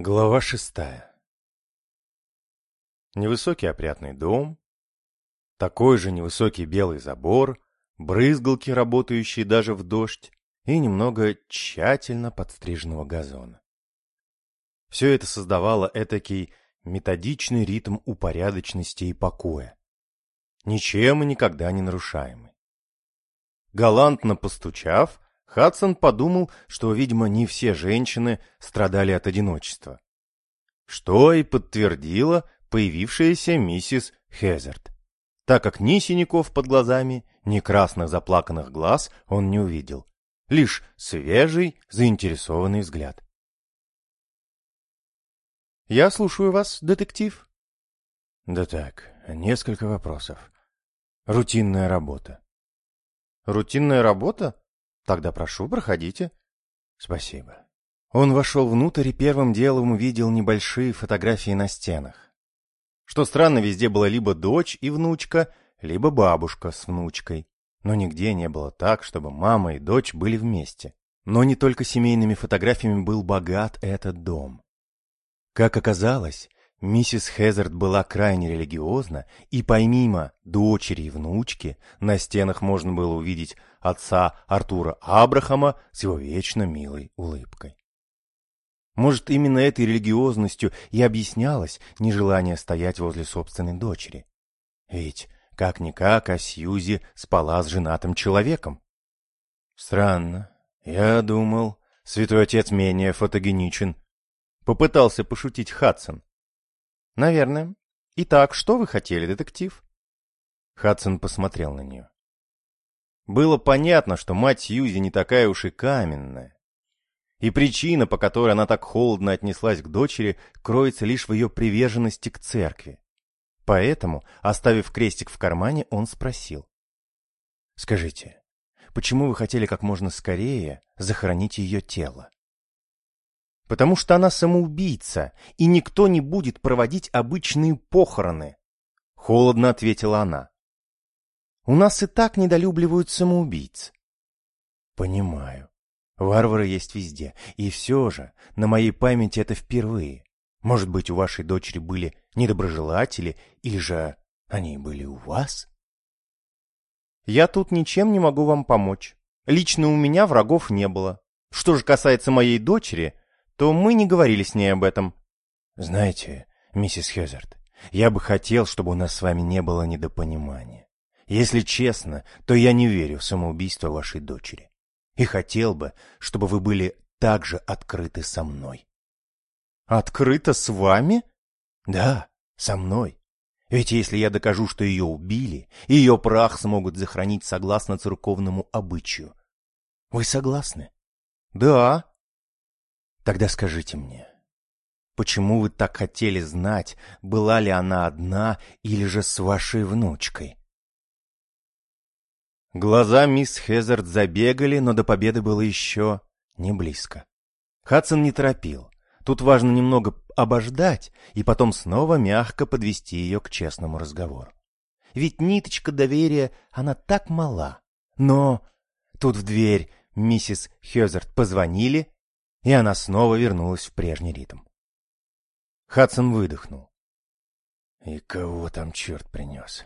Глава шестая Невысокий опрятный дом, такой же невысокий белый забор, брызгалки, работающие даже в дождь, и немного тщательно подстриженного газона. Все это создавало этакий методичный ритм упорядоченности и покоя, ничем и никогда не нарушаемый. Галантно постучав, Хадсон подумал, что, видимо, не все женщины страдали от одиночества. Что и подтвердила появившаяся миссис Хезерт, так как ни синяков под глазами, ни красных заплаканных глаз он не увидел, лишь свежий, заинтересованный взгляд. «Я слушаю вас, детектив». «Да так, несколько вопросов. Рутинная работа». «Рутинная работа? Тогда прошу, проходите. Спасибо. Он вошел внутрь и первым делом увидел небольшие фотографии на стенах. Что странно, везде была либо дочь и внучка, либо бабушка с внучкой. Но нигде не было так, чтобы мама и дочь были вместе. Но не только семейными фотографиями был богат этот дом. Как оказалось, Миссис Хезард была крайне религиозна, и помимо дочери и внучки на стенах можно было увидеть отца Артура Абрахама с его вечно милой улыбкой. Может, именно этой религиозностью и объяснялось нежелание стоять возле собственной дочери. Ведь, как-никак, а Сьюзи спала с женатым человеком. Странно. Я думал, святой отец менее фотогеничен. Попытался пошутить Хадсон. «Наверное. Итак, что вы хотели, детектив?» Хадсон посмотрел на нее. Было понятно, что мать Сьюзи не такая уж и каменная. И причина, по которой она так холодно отнеслась к дочери, кроется лишь в ее приверженности к церкви. Поэтому, оставив крестик в кармане, он спросил. «Скажите, почему вы хотели как можно скорее захоронить ее тело?» Потому что она самоубийца, и никто не будет проводить обычные похороны. Холодно ответила она. У нас и так недолюбливают самоубийц. Понимаю. Варвары есть везде. И все же, на моей памяти это впервые. Может быть, у вашей дочери были недоброжелатели, или же они были у вас? Я тут ничем не могу вам помочь. Лично у меня врагов не было. Что же касается моей дочери, то мы не говорили с ней об этом. Знаете, миссис Хезард, я бы хотел, чтобы у нас с вами не было недопонимания. Если честно, то я не верю в самоубийство вашей дочери. И хотел бы, чтобы вы были так же открыты со мной. Открыто с вами? Да, со мной. Ведь если я докажу, что ее убили, ее прах смогут захоронить согласно церковному обычаю. Вы согласны? Да, Тогда скажите мне, почему вы так хотели знать, была ли она одна или же с вашей внучкой? Глаза мисс Хезард забегали, но до победы было еще не близко. Хадсон не торопил. Тут важно немного обождать и потом снова мягко подвести ее к честному разговору. Ведь ниточка доверия, она так мала. Но тут в дверь миссис Хезард позвонили, и она снова вернулась в прежний ритм. Хадсон выдохнул. И кого там черт принес?